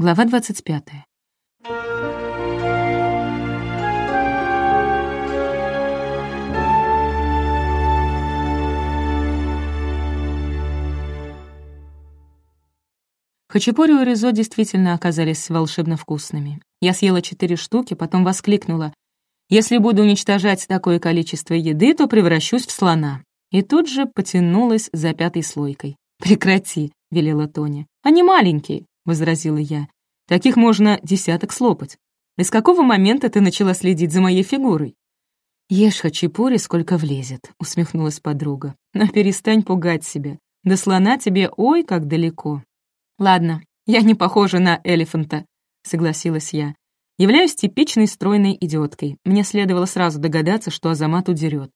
Глава 25. Хачапури и ризо действительно оказались волшебно вкусными. Я съела четыре штуки, потом воскликнула. «Если буду уничтожать такое количество еды, то превращусь в слона». И тут же потянулась за пятой слойкой. «Прекрати», — велела Тоня. «Они маленькие», — возразила я. «Таких можно десяток слопать. И с какого момента ты начала следить за моей фигурой?» «Ешь хачапури, сколько влезет», — усмехнулась подруга. «Но перестань пугать себя. До слона тебе ой как далеко». «Ладно, я не похожа на элефанта», — согласилась я. «Являюсь типичной стройной идиоткой. Мне следовало сразу догадаться, что Азамат удерет.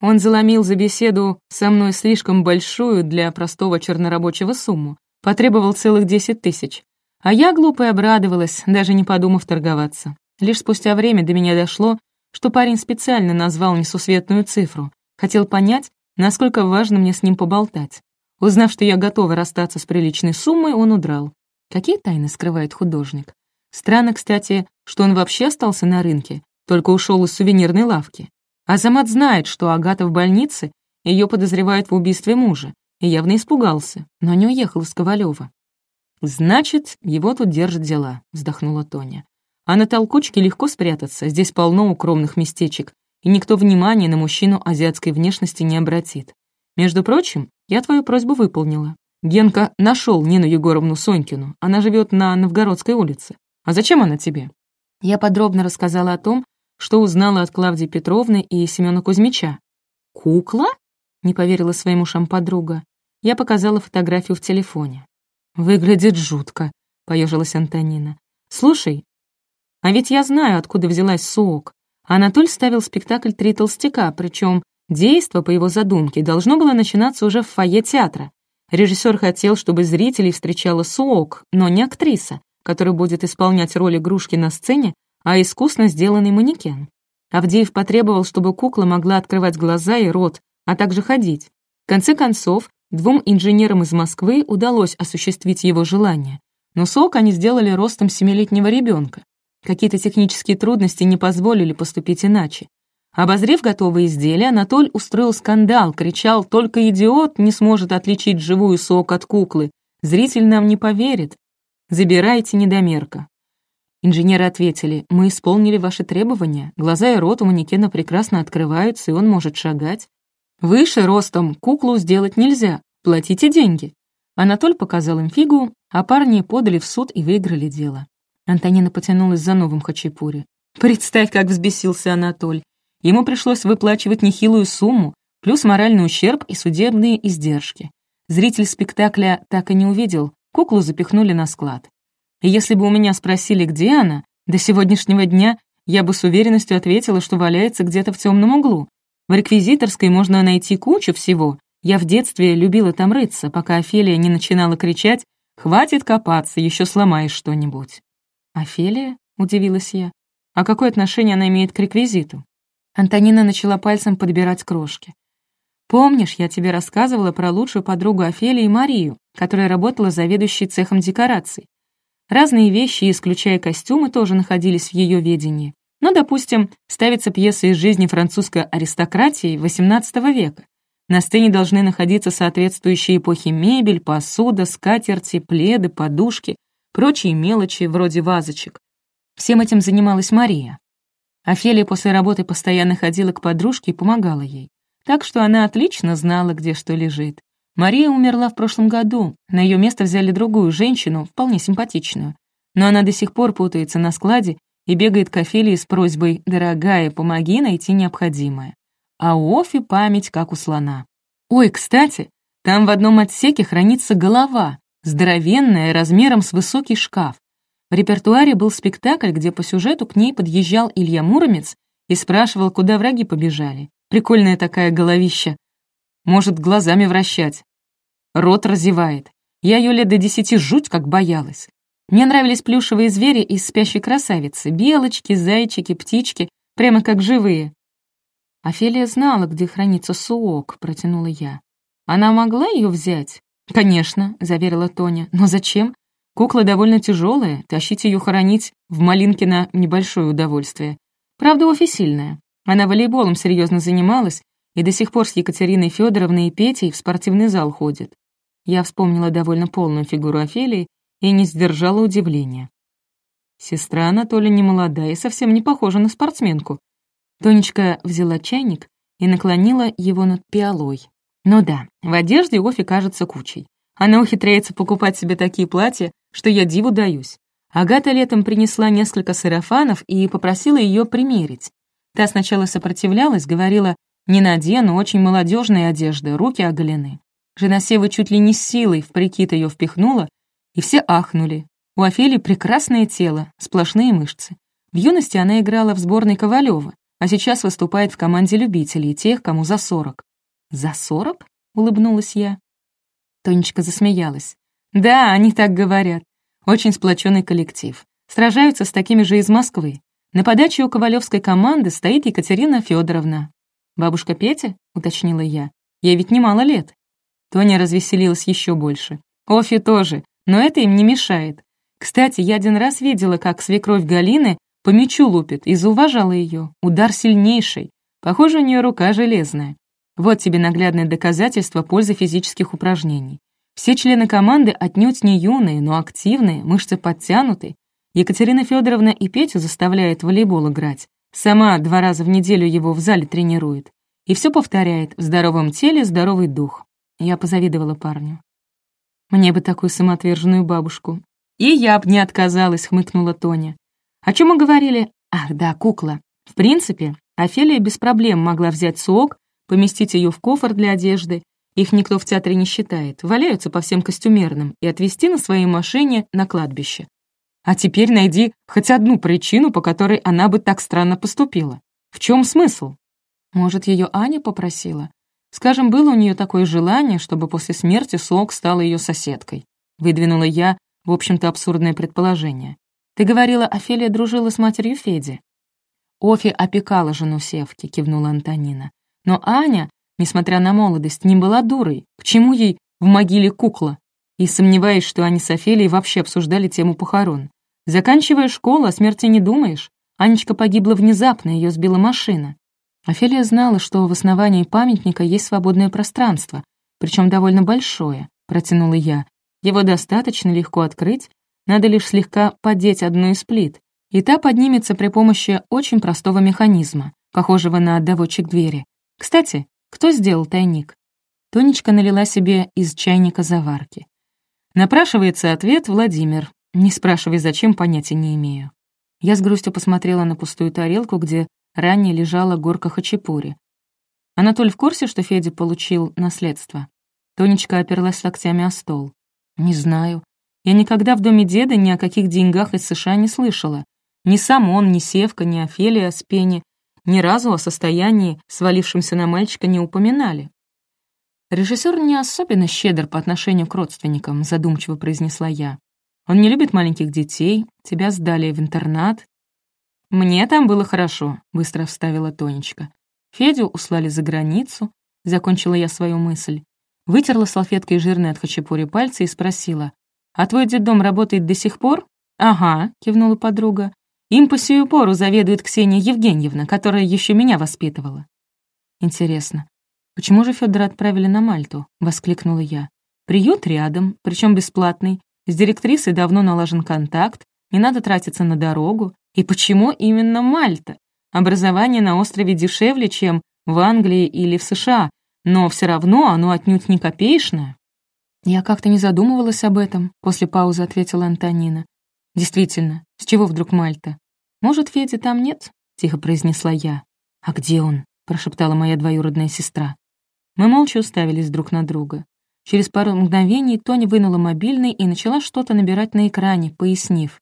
Он заломил за беседу со мной слишком большую для простого чернорабочего сумму, потребовал целых десять тысяч. А я глупо обрадовалась, даже не подумав торговаться. Лишь спустя время до меня дошло, что парень специально назвал несусветную цифру, хотел понять, насколько важно мне с ним поболтать. Узнав, что я готова расстаться с приличной суммой, он удрал. Какие тайны скрывает художник? Странно, кстати, что он вообще остался на рынке, только ушел из сувенирной лавки. Азамат знает, что Агата в больнице, ее подозревают в убийстве мужа, и явно испугался, но не уехал из Ковалева. «Значит, его тут держат дела», — вздохнула Тоня. «А на толкучке легко спрятаться, здесь полно укромных местечек, и никто внимания на мужчину азиатской внешности не обратит. Между прочим, я твою просьбу выполнила. Генка нашел Нину Егоровну Сонькину. Она живет на Новгородской улице. А зачем она тебе?» Я подробно рассказала о том, что узнала от Клавдии Петровны и Семена Кузьмича. «Кукла?» — не поверила своим ушам подруга. Я показала фотографию в телефоне. «Выглядит жутко», — поежилась Антонина. «Слушай, а ведь я знаю, откуда взялась Суок. Анатоль ставил спектакль «Три толстяка», причем Действо, по его задумке, должно было начинаться уже в фойе театра. Режиссер хотел, чтобы зрителей встречала Суок, но не актриса, которая будет исполнять роль игрушки на сцене, а искусно сделанный манекен. Авдеев потребовал, чтобы кукла могла открывать глаза и рот, а также ходить. В конце концов, двум инженерам из Москвы удалось осуществить его желание, но Суок они сделали ростом семилетнего ребенка. Какие-то технические трудности не позволили поступить иначе. Обозрев готовые изделия, Анатоль устроил скандал, кричал «Только идиот не сможет отличить живую сок от куклы. Зритель нам не поверит. Забирайте недомерка». Инженеры ответили «Мы исполнили ваши требования. Глаза и рот у манекена прекрасно открываются, и он может шагать. Выше ростом куклу сделать нельзя. Платите деньги». Анатоль показал им фигу, а парни подали в суд и выиграли дело. Антонина потянулась за новым хачапури. Представь, как взбесился Анатоль. Ему пришлось выплачивать нехилую сумму, плюс моральный ущерб и судебные издержки. Зритель спектакля так и не увидел, куклу запихнули на склад. И если бы у меня спросили, где она, до сегодняшнего дня я бы с уверенностью ответила, что валяется где-то в темном углу. В реквизиторской можно найти кучу всего. Я в детстве любила там рыться, пока Офелия не начинала кричать «Хватит копаться, еще сломаешь что-нибудь». «Офелия?» — удивилась я. «А какое отношение она имеет к реквизиту?» Антонина начала пальцем подбирать крошки. «Помнишь, я тебе рассказывала про лучшую подругу Офелии Марию, которая работала заведующей цехом декораций? Разные вещи, исключая костюмы, тоже находились в ее ведении. Ну, допустим, ставится пьеса из жизни французской аристократии XVIII века. На сцене должны находиться соответствующие эпохи мебель, посуда, скатерти, пледы, подушки, прочие мелочи, вроде вазочек. Всем этим занималась Мария. Офелия после работы постоянно ходила к подружке и помогала ей. Так что она отлично знала, где что лежит. Мария умерла в прошлом году, на ее место взяли другую женщину, вполне симпатичную. Но она до сих пор путается на складе и бегает к Офелии с просьбой «Дорогая, помоги найти необходимое». А у Офи память, как у слона. Ой, кстати, там в одном отсеке хранится голова, здоровенная, размером с высокий шкаф. В репертуаре был спектакль, где по сюжету к ней подъезжал Илья Муромец и спрашивал, куда враги побежали. Прикольная такая головища. Может глазами вращать. Рот разевает. Я ее лет до десяти жуть как боялась. Мне нравились плюшевые звери из «Спящей красавицы», белочки, зайчики, птички, прямо как живые. Офелия знала, где хранится суок, протянула я. Она могла ее взять? Конечно, заверила Тоня. Но зачем? Кукла довольно тяжелая, тащить ее хоронить в Малинкино небольшое удовольствие. Правда, Офи сильная. Она волейболом серьезно занималась и до сих пор с Екатериной Федоровной и Петей в спортивный зал ходит. Я вспомнила довольно полную фигуру Офелии и не сдержала удивления. Сестра Анатолия не молодая и совсем не похожа на спортсменку. Тонечка взяла чайник и наклонила его над пиалой. Ну да, в одежде Офи кажется кучей. Она ухитряется покупать себе такие платья, что я диву даюсь. Агата летом принесла несколько сарафанов и попросила ее примерить. Та сначала сопротивлялась, говорила, не надену, очень молодежная одежда, руки оголены. Жена Севы чуть ли не силой в прикид ее впихнула, и все ахнули. У Офелии прекрасное тело, сплошные мышцы. В юности она играла в сборной Ковалева, а сейчас выступает в команде любителей, тех, кому за сорок. «За сорок?» — улыбнулась я. Тонечка засмеялась. «Да, они так говорят. Очень сплоченный коллектив. Сражаются с такими же из Москвы. На подаче у ковалевской команды стоит Екатерина Федоровна. «Бабушка Петя?» — уточнила я. «Ей ведь немало лет». Тоня развеселилась еще больше. Офи тоже, но это им не мешает. Кстати, я один раз видела, как свекровь Галины по мячу лупит, и зауважала ее. Удар сильнейший. Похоже, у нее рука железная. Вот тебе наглядное доказательство пользы физических упражнений. Все члены команды отнюдь не юные, но активные, мышцы подтянуты. Екатерина Федоровна и Петю заставляет волейбол играть. Сама два раза в неделю его в зале тренирует. И все повторяет «в здоровом теле здоровый дух». Я позавидовала парню. Мне бы такую самоотверженную бабушку. И я б не отказалась, хмыкнула Тоня. О чем мы говорили? Ах, да, кукла. В принципе, Офелия без проблем могла взять сок поместить ее в кофр для одежды, их никто в театре не считает, валяются по всем костюмерным, и отвезти на своей машине на кладбище. А теперь найди хоть одну причину, по которой она бы так странно поступила. В чем смысл? Может, ее Аня попросила? Скажем, было у нее такое желание, чтобы после смерти Сок стала ее соседкой. Выдвинула я, в общем-то, абсурдное предположение. Ты говорила, Офелия дружила с матерью Феди. Офи опекала жену Севки, кивнула Антонина. Но Аня, несмотря на молодость, не была дурой. К чему ей в могиле кукла? И сомневаюсь, что они с Офелией вообще обсуждали тему похорон. Заканчивая школу, о смерти не думаешь. Анечка погибла внезапно, ее сбила машина. Офелия знала, что в основании памятника есть свободное пространство, причем довольно большое, протянула я. Его достаточно легко открыть, надо лишь слегка поддеть одну из плит, и та поднимется при помощи очень простого механизма, похожего на доводчик двери. Кстати, кто сделал тайник? Тонечка налила себе из чайника заварки. Напрашивается ответ Владимир. Не спрашивай, зачем, понятия не имею. Я с грустью посмотрела на пустую тарелку, где ранее лежала горка хачапури. Анатоль в курсе, что Федя получил наследство? Тонечка оперлась локтями о стол. Не знаю. Я никогда в доме деда ни о каких деньгах из США не слышала. Ни сам он, ни Севка, ни Офелия с Пенни ни разу о состоянии, свалившемся на мальчика, не упоминали. «Режиссер не особенно щедр по отношению к родственникам», задумчиво произнесла я. «Он не любит маленьких детей, тебя сдали в интернат». «Мне там было хорошо», — быстро вставила Тонечка. Федю услали за границу, закончила я свою мысль. Вытерла салфеткой жирные от хачапури пальцы и спросила, «А твой детдом работает до сих пор?» «Ага», — кивнула подруга. Им по сию пору заведует Ксения Евгеньевна, которая еще меня воспитывала. Интересно, почему же Федора отправили на Мальту? Воскликнула я. Приют рядом, причем бесплатный. С директрисой давно налажен контакт, не надо тратиться на дорогу. И почему именно Мальта? Образование на острове дешевле, чем в Англии или в США, но все равно оно отнюдь не копеечное. «Я как-то не задумывалась об этом», — после паузы ответила Антонина. «Действительно, с чего вдруг Мальта? Может, Феди там нет?» — тихо произнесла я. «А где он?» — прошептала моя двоюродная сестра. Мы молча уставились друг на друга. Через пару мгновений Тоня вынула мобильный и начала что-то набирать на экране, пояснив.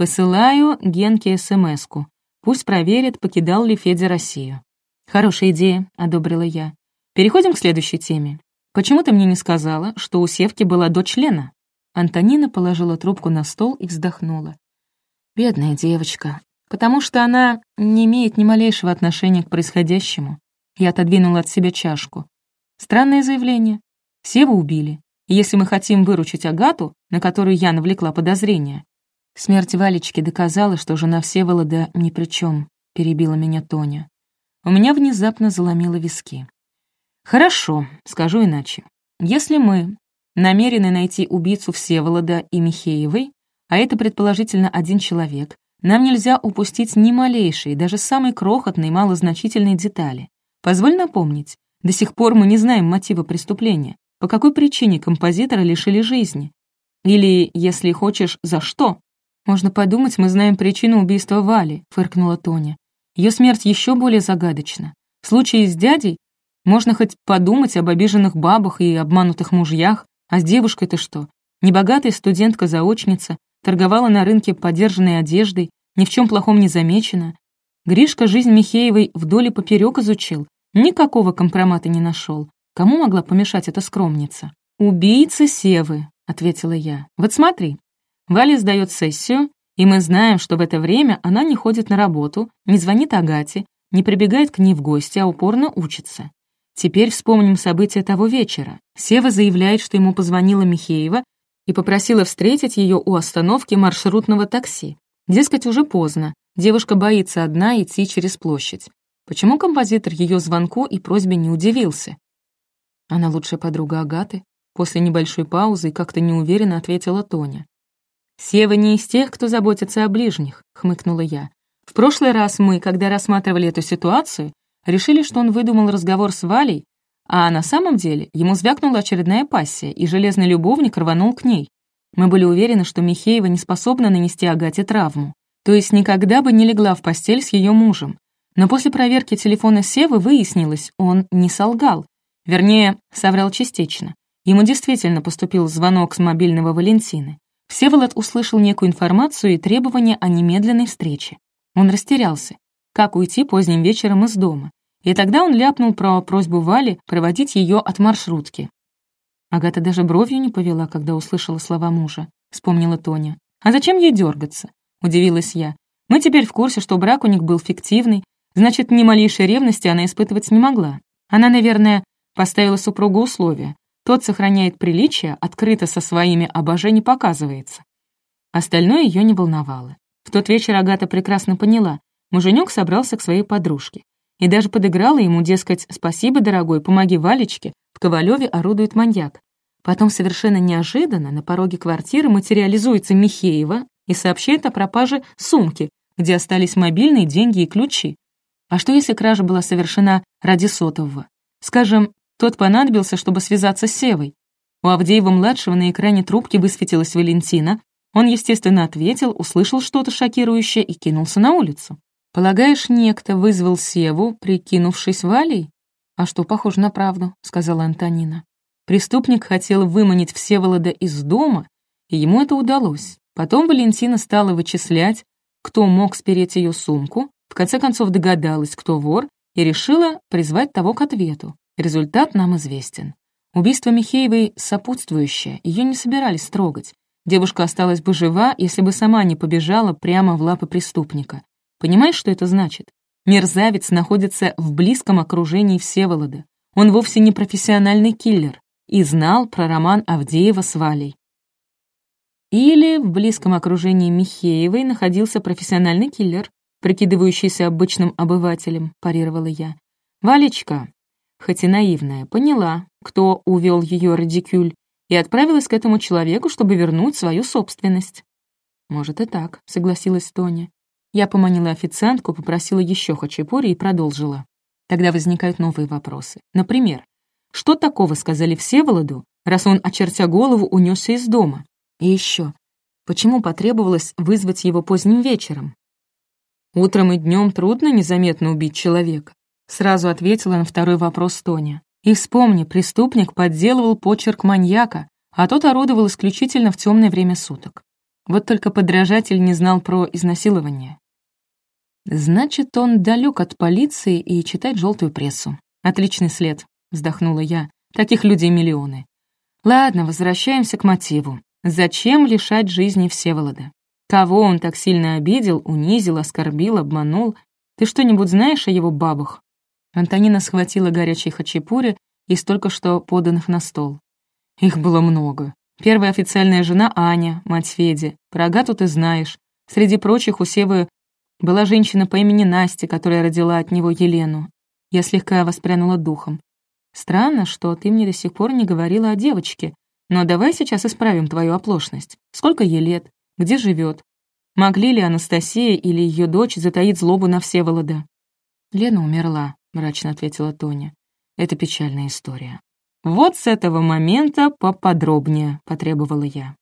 «Посылаю Генке СМС-ку. Пусть проверит, покидал ли Федя Россию». «Хорошая идея», — одобрила я. «Переходим к следующей теме. Почему ты мне не сказала, что у Севки была дочь Лена?» Антонина положила трубку на стол и вздохнула. «Бедная девочка, потому что она не имеет ни малейшего отношения к происходящему». Я отодвинула от себя чашку. Странное заявление. Севу убили. И если мы хотим выручить Агату, на которую я навлекла подозрения, Смерть Валечки доказала, что жена Всеволода ни при чем, перебила меня Тоня. У меня внезапно заломило виски. Хорошо, скажу иначе. Если мы намерены найти убийцу Всеволода и Михеевой, а это предположительно один человек, нам нельзя упустить ни малейшей, даже самой крохотной, малозначительной детали. Позволь напомнить, до сих пор мы не знаем мотива преступления, по какой причине композитора лишили жизни. Или, если хочешь, за что. «Можно подумать, мы знаем причину убийства Вали», — фыркнула Тоня. Ее смерть еще более загадочна. В случае с дядей можно хоть подумать об обиженных бабах и обманутых мужьях, а с девушкой-то что? Небогатая студентка-заочница, торговала на рынке подержанной одеждой, ни в чем плохом не замечена. Гришка жизнь Михеевой вдоль и поперек изучил, никакого компромата не нашел. Кому могла помешать эта скромница? «Убийца Севы», — ответила я. «Вот смотри, Валя сдает сессию, и мы знаем, что в это время она не ходит на работу, не звонит Агате, не прибегает к ней в гости, а упорно учится. Теперь вспомним события того вечера. Сева заявляет, что ему позвонила Михеева и попросила встретить ее у остановки маршрутного такси. Дескать, уже поздно, девушка боится одна идти через площадь. Почему композитор ее звонку и просьбе не удивился? Она лучшая подруга Агаты. После небольшой паузы как-то неуверенно ответила Тоня. «Сева не из тех, кто заботится о ближних», — хмыкнула я. «В прошлый раз мы, когда рассматривали эту ситуацию, решили, что он выдумал разговор с Валей, а на самом деле ему звякнула очередная пассия, и железный любовник рванул к ней. Мы были уверены, что Михеева не способна нанести Агате травму, то есть никогда бы не легла в постель с ее мужем. Но после проверки телефона Севы выяснилось, он не солгал. Вернее, соврал частично. Ему действительно поступил звонок с мобильного Валентины. Всеволод услышал некую информацию и требования о немедленной встрече. Он растерялся. Как уйти поздним вечером из дома? И тогда он ляпнул про просьбу Вали проводить ее от маршрутки. Агата даже бровью не повела, когда услышала слова мужа, вспомнила Тоня. «А зачем ей дергаться?» — удивилась я. «Мы теперь в курсе, что брак у них был фиктивный, значит, ни малейшей ревности она испытывать не могла. Она, наверное, поставила супругу условия. Тот сохраняет приличие, открыто со своими обоже не показывается. Остальное ее не волновало. В тот вечер Агата прекрасно поняла, муженек собрался к своей подружке. И даже подыграла ему, дескать, «Спасибо, дорогой, помоги Валечке, в Ковалеве орудует маньяк». Потом совершенно неожиданно на пороге квартиры материализуется Михеева и сообщает о пропаже сумки, где остались мобильные деньги и ключи. А что если кража была совершена ради сотового? Скажем, тот понадобился, чтобы связаться с Севой. У Авдеева-младшего на экране трубки высветилась Валентина. Он, естественно, ответил, услышал что-то шокирующее и кинулся на улицу. «Полагаешь, некто вызвал Севу, прикинувшись Валей?» «А что, похоже на правду», — сказала Антонина. Преступник хотел выманить Всеволода из дома, и ему это удалось. Потом Валентина стала вычислять, кто мог спереть ее сумку, в конце концов догадалась, кто вор, и решила призвать того к ответу. Результат нам известен. Убийство Михеевой сопутствующее, ее не собирались трогать. Девушка осталась бы жива, если бы сама не побежала прямо в лапы преступника. Понимаешь, что это значит? Мерзавец находится в близком окружении Всеволода. Он вовсе не профессиональный киллер и знал про роман Авдеева с Валей. Или в близком окружении Михеевой находился профессиональный киллер, прикидывающийся обычным обывателем, парировала я. «Валечка, хоть и наивная, поняла, кто увел ее радикюль, и отправилась к этому человеку, чтобы вернуть свою собственность. «Может и так», — согласилась Тоня. Я поманила официантку, попросила еще хачапури и продолжила. Тогда возникают новые вопросы. Например, что такого сказали Всеволоду, раз он, очертя голову, унесся из дома? И еще, почему потребовалось вызвать его поздним вечером? Утром и днем трудно незаметно убить человека. Сразу ответила на второй вопрос Тоня. И вспомни, преступник подделывал почерк маньяка, а тот орудовал исключительно в темное время суток. Вот только подражатель не знал про изнасилование. «Значит, он далек от полиции и читает желтую прессу. Отличный след», — вздохнула я. «Таких людей миллионы. Ладно, возвращаемся к мотиву. Зачем лишать жизни Всеволода? Кого он так сильно обидел, унизил, оскорбил, обманул? Ты что-нибудь знаешь о его бабах? Антонина схватила горячий хачапури из только что поданных на стол. Их было много. Первая официальная жена Аня, мать Феди. Про Агату ты знаешь. Среди прочих у Севы была женщина по имени Настя, которая родила от него Елену. Я слегка воспрянула духом. Странно, что ты мне до сих пор не говорила о девочке. Но давай сейчас исправим твою оплошность. Сколько ей лет? Где живет? Могли ли Анастасия или ее дочь затаить злобу на Всеволода? Лена умерла, мрачно ответила Тоня. Это печальная история. Вот с этого момента поподробнее, потребовала я.